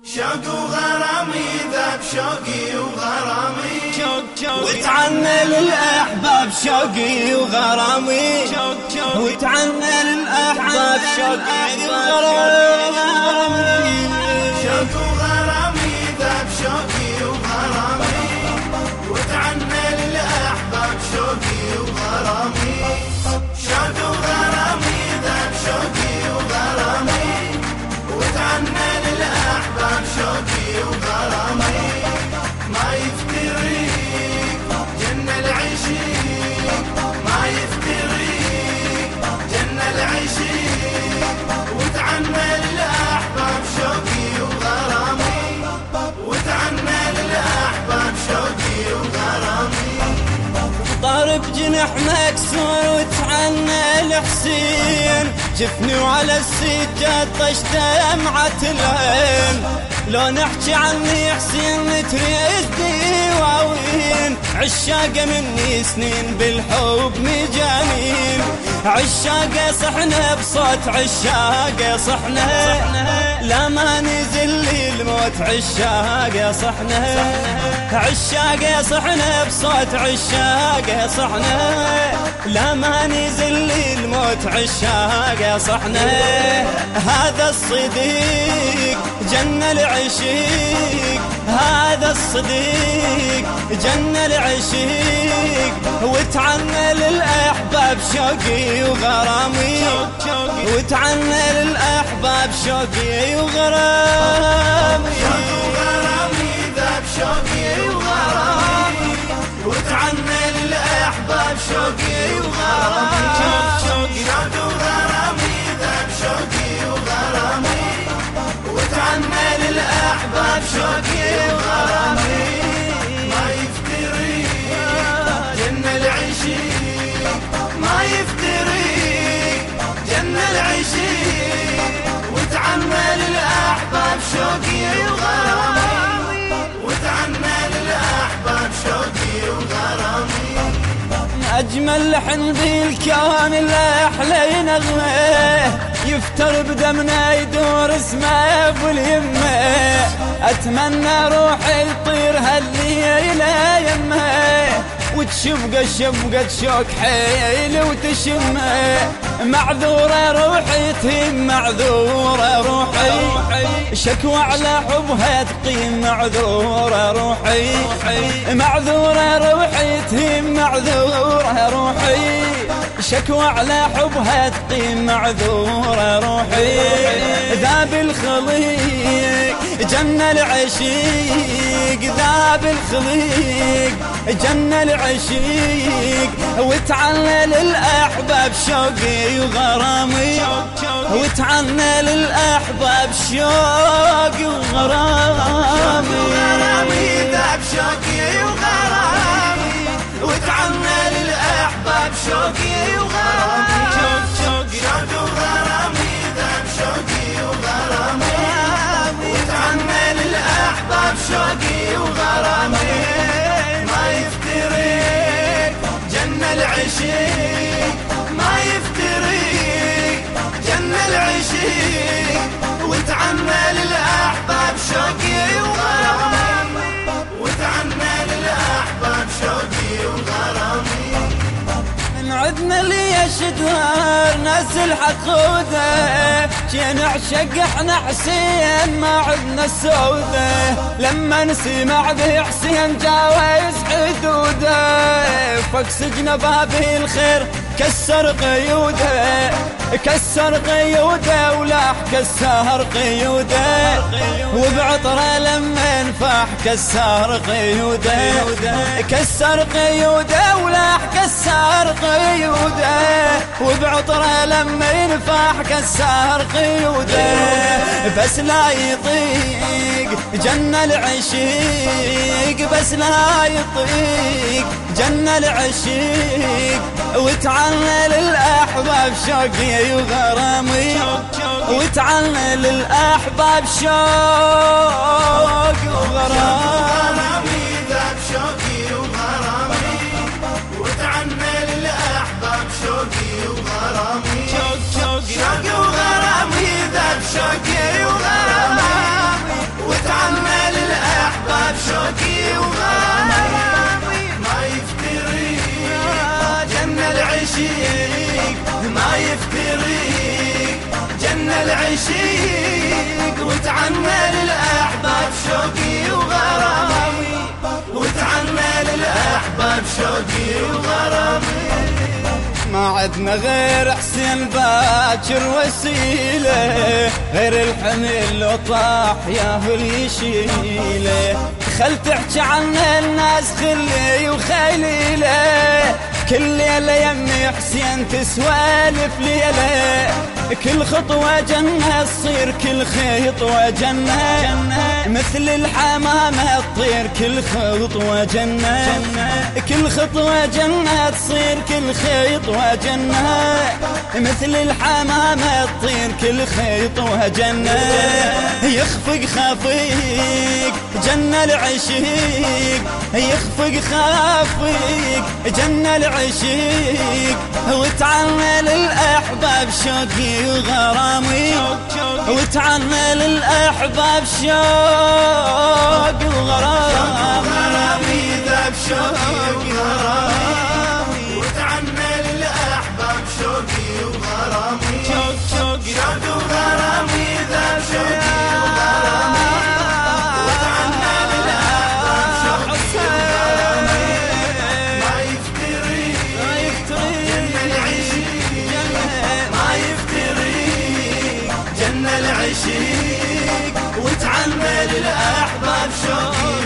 شوق وغرامي ذاب شوقي وغرامي. شوق شوق. وتعنى للأحباب شوقي وغرامي. وتعنى للأحباب شوقي وغرامي. ضارب جنح مكسور وتعنى الحسين. جفني وعلى السجاد طشت دمعة العين لو نحكي عني حسين تريد دواوين عشاقة مني سنين بالحب مجانين. عشاقة صحنا بصوت عشاقة صحنا لا ما نزل الموت عشاقة صحنا عشاقة صحنا بصوت عشاقة صحنا لا ما نزل الموت عشاقة صحنا هذا الصديق جنة العشيق هذا الصديق. جنة العشيق وتعنى للأحباب شوقي وغرامي. وتعنى للأحباب شوقي وغرامي. ذاب شوقي وغرامي وتعنى للأحباب شوقي وغرامي شوق وغرامي. أجمل لحن بالكون الأحلى نغمة. يفتر بدمنا يدور اسمه أبو اليمة. أتمنى روحي تطير هالليلة يمة. وتشبقى شبقة شوك حيل وتشمة. معذورة روحي تهم معذورة روحي. شكوى على حبها تقيم معذورة روحي. معذورة روحي تهم معذورة روحي. شكوى على حبها تقيم معذورة روحي. ذاب الخليق جنة العشيق ذاب الخليق جنة العشيق وتعنى للأحباب شوقي وغرامي. وتعنى للأحباب شوقي وغرامي. ذاب شوقي وغرامي وتعنى للأحباب شوقي وغرامي. العشيق ما يفتريك جنة العشيق وتعنى للأحباب شوقي وغرامي. شوقي وغرامي. من عدنا ليش دار ناس الحقودة جي نعشق إحنا حسين ما عدنا السودة لما نسمع ذي حسين جاوز حدودة. فوق سجن باب الخير كسر قيوده كسر قيوده ولاح كسر قيوده. وبعطره لما انفح كسر قيوده. كسر قيوده ولاح كسر قيوده. وبعطره لما ينفح كسر قيوده بس لا يطيق جنة العشيق بس لا يطيق جنة العشيق. وتعنى للأحباب شوقي وغرامي وتعنى للأحباب شوق وغرامي. يفتريك جنة العشيق وتعنى للأحباب شوقي وغرامي. وتعنى للأحباب شوقي وغرامي. ما عدنا غير حسين باكر وسيلة غير الحمل لو طاح ياهو يشيلة. خل تحكي عن الناس خلي وخليله كل ليلة يمي حسين تسوالف ليلة. كل خطوة جنة تصير كل خطوة جنة. مثل الحمامة تطير كل خطوة جنة. كل خطوة جنة تصير كل خطوة جنة. مثل الحمامة تطير كل خطوة جنة. يخفق خفيق جنة العشيق يخفق خافق جنة العشيق وتعنى للأحباب شوقي وغرامي. وتعنى للأحباب شوق وغرامي. غرامي ذاب شوقي. تعمل العشيق وتعمل الأحباب شوق.